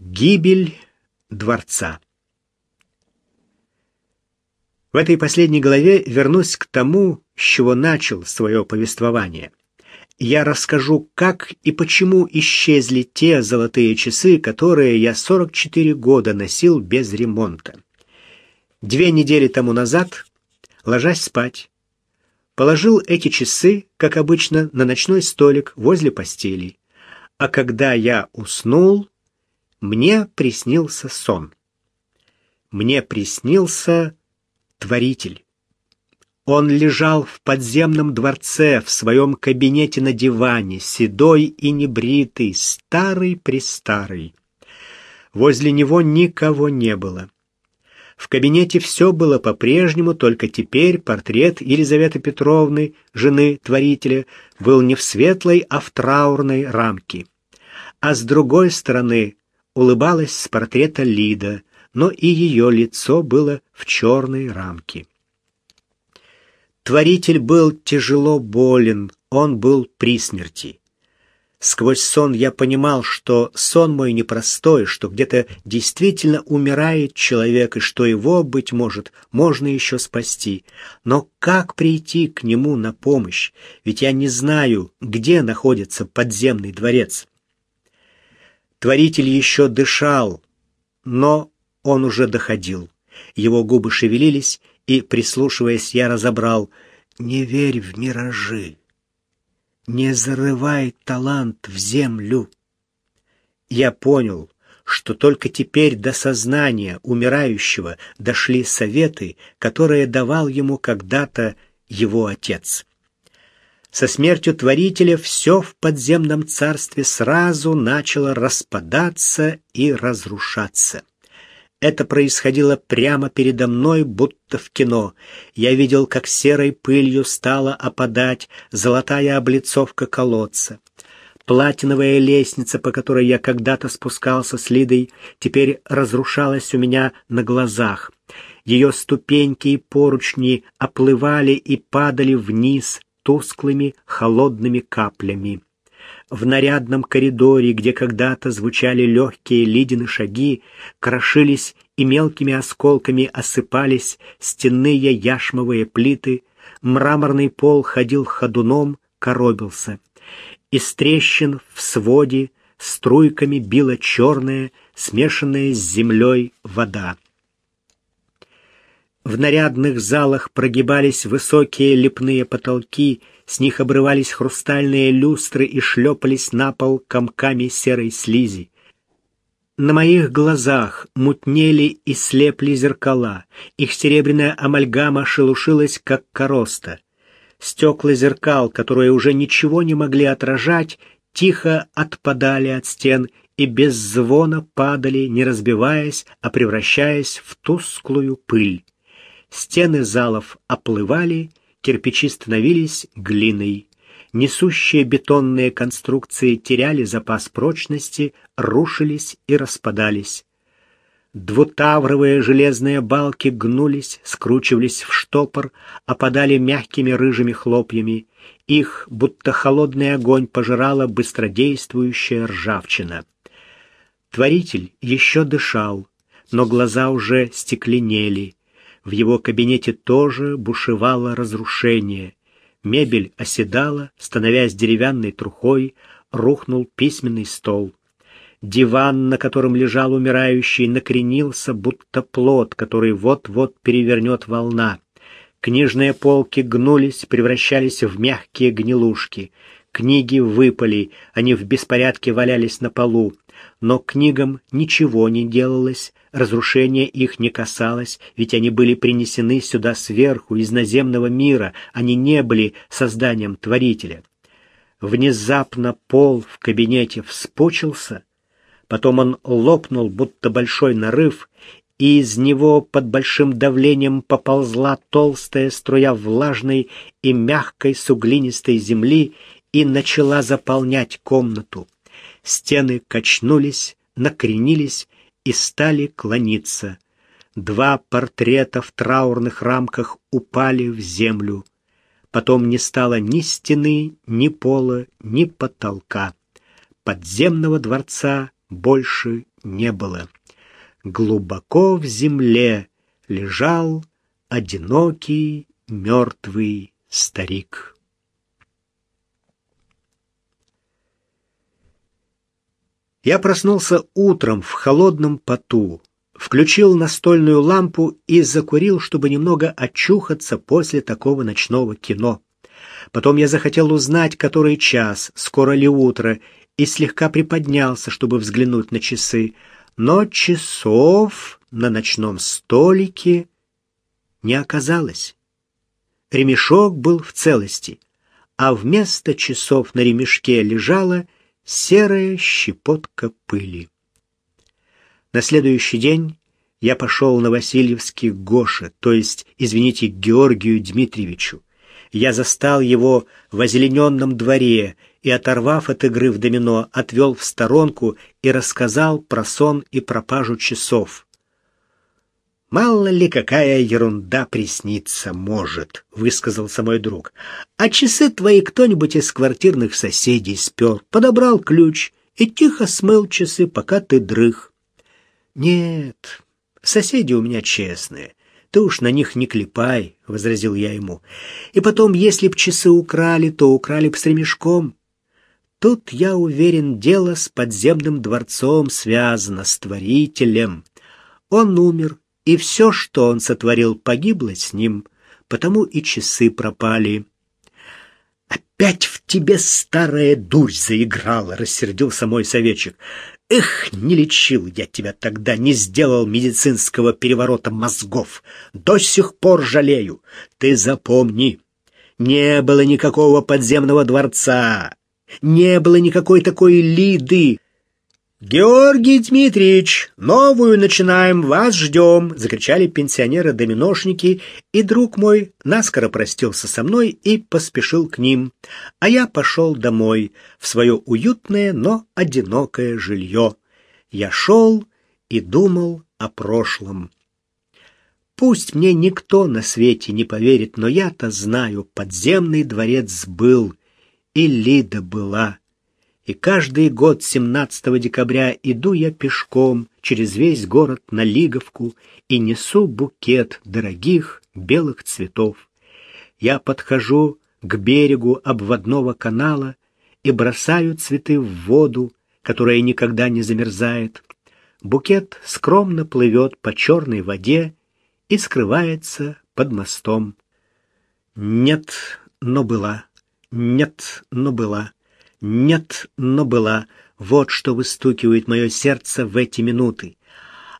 Гибель дворца. В этой последней главе вернусь к тому, с чего начал свое повествование. Я расскажу, как и почему исчезли те золотые часы, которые я 44 года носил без ремонта. Две недели тому назад, ложась спать, положил эти часы, как обычно, на ночной столик возле постели. А когда я уснул, мне приснился сон. Мне приснился Творитель. Он лежал в подземном дворце, в своем кабинете на диване, седой и небритый, старый-престарый. Возле него никого не было. В кабинете все было по-прежнему, только теперь портрет Елизаветы Петровны, жены Творителя, был не в светлой, а в траурной рамке. А с другой стороны улыбалась с портрета Лида, но и ее лицо было в черной рамке. Творитель был тяжело болен, он был при смерти. Сквозь сон я понимал, что сон мой непростой, что где-то действительно умирает человек, и что его, быть может, можно еще спасти. Но как прийти к нему на помощь? Ведь я не знаю, где находится подземный дворец. Творитель еще дышал, но он уже доходил. Его губы шевелились, и, прислушиваясь, я разобрал «Не верь в миражи, не зарывай талант в землю». Я понял, что только теперь до сознания умирающего дошли советы, которые давал ему когда-то его отец. Со смертью Творителя все в подземном царстве сразу начало распадаться и разрушаться. Это происходило прямо передо мной, будто в кино. Я видел, как серой пылью стала опадать золотая облицовка колодца. Платиновая лестница, по которой я когда-то спускался с Лидой, теперь разрушалась у меня на глазах. Ее ступеньки и поручни оплывали и падали вниз, тусклыми холодными каплями. В нарядном коридоре, где когда-то звучали легкие Лидины шаги, крошились и мелкими осколками осыпались стенные яшмовые плиты, мраморный пол ходил ходуном, коробился. Из трещин в своде струйками била черная, смешанная с землей вода. В нарядных залах прогибались высокие лепные потолки, с них обрывались хрустальные люстры и шлепались на пол комками серой слизи. На моих глазах мутнели и слепли зеркала, их серебряная амальгама шелушилась, как короста. Стекла зеркал, которые уже ничего не могли отражать, тихо отпадали от стен и без звона падали, не разбиваясь, а превращаясь в тусклую пыль. Стены залов оплывали, кирпичи становились глиной. Несущие бетонные конструкции теряли запас прочности, рушились и распадались. Двутавровые железные балки гнулись, скручивались в штопор, опадали мягкими рыжими хлопьями. Их, будто холодный огонь, пожирала быстродействующая ржавчина. Творитель еще дышал, но глаза уже стекленели. В его кабинете тоже бушевало разрушение. Мебель оседала, становясь деревянной трухой, рухнул письменный стол. Диван, на котором лежал умирающий, накренился, будто плод, который вот-вот перевернет волна. Книжные полки гнулись, превращались в мягкие гнилушки. Книги выпали, они в беспорядке валялись на полу. Но книгам ничего не делалось, разрушение их не касалось, ведь они были принесены сюда сверху, из наземного мира, они не были созданием Творителя. Внезапно пол в кабинете вспучился, потом он лопнул, будто большой нарыв, и из него под большим давлением поползла толстая струя влажной и мягкой суглинистой земли и начала заполнять комнату. Стены качнулись, накренились и стали клониться. Два портрета в траурных рамках упали в землю. Потом не стало ни стены, ни пола, ни потолка. Подземного дворца больше не было. Глубоко в земле лежал одинокий мертвый старик. Я проснулся утром в холодном поту, включил настольную лампу и закурил, чтобы немного очухаться после такого ночного кино. Потом я захотел узнать, который час, скоро ли утро, и слегка приподнялся, чтобы взглянуть на часы. Но часов на ночном столике не оказалось. Ремешок был в целости, а вместо часов на ремешке лежала серая щепотка пыли. На следующий день я пошел на Васильевский к Гоше, то есть, извините, Георгию Дмитриевичу. Я застал его в озелененном дворе и, оторвав от игры в домино, отвел в сторонку и рассказал про сон и пропажу часов. «Мало ли какая ерунда присниться может», — высказался мой друг. «А часы твои кто-нибудь из квартирных соседей спер, подобрал ключ и тихо смыл часы, пока ты дрых». «Нет, соседи у меня честные. Ты уж на них не клепай», — возразил я ему. «И потом, если б часы украли, то украли б с ремешком. Тут, я уверен, дело с подземным дворцом связано, с творителем. Он умер, и все, что он сотворил, погибло с ним, потому и часы пропали». «Опять в тебе старая дурь заиграла», — рассердился мой советчик. Эх, не лечил я тебя тогда, не сделал медицинского переворота мозгов. До сих пор жалею. Ты запомни, не было никакого подземного дворца, не было никакой такой Лиды, «Георгий Дмитриевич, новую начинаем, вас ждем!» — закричали пенсионеры-доминошники, и друг мой наскоро простился со мной и поспешил к ним, а я пошел домой, в свое уютное, но одинокое жилье. Я шел и думал о прошлом. Пусть мне никто на свете не поверит, но я-то знаю, подземный дворец был, и Лида была — и каждый год 17 декабря иду я пешком через весь город на Лиговку и несу букет дорогих белых цветов. Я подхожу к берегу обводного канала и бросаю цветы в воду, которая никогда не замерзает. Букет скромно плывет по черной воде и скрывается под мостом. Нет, но была. Нет, но была. Нет, но была. Вот что выстукивает мое сердце в эти минуты.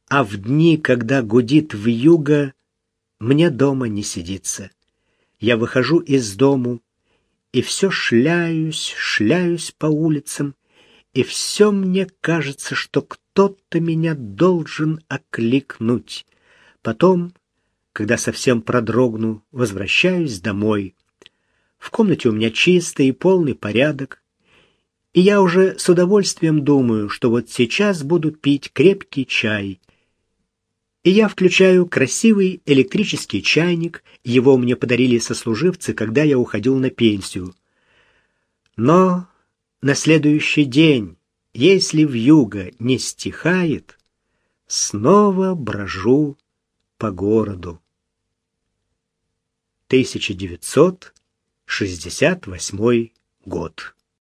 А в дни, когда гудит в юго, мне дома не сидится. Я выхожу из дому, и все шляюсь, шляюсь по улицам, и все мне кажется, что кто-то меня должен окликнуть. Потом, когда совсем продрогну, возвращаюсь домой. В комнате у меня чисто и полный порядок. И я уже с удовольствием думаю, что вот сейчас буду пить крепкий чай. И я включаю красивый электрический чайник, его мне подарили сослуживцы, когда я уходил на пенсию. Но на следующий день, если вьюга не стихает, снова брожу по городу. 1968 год.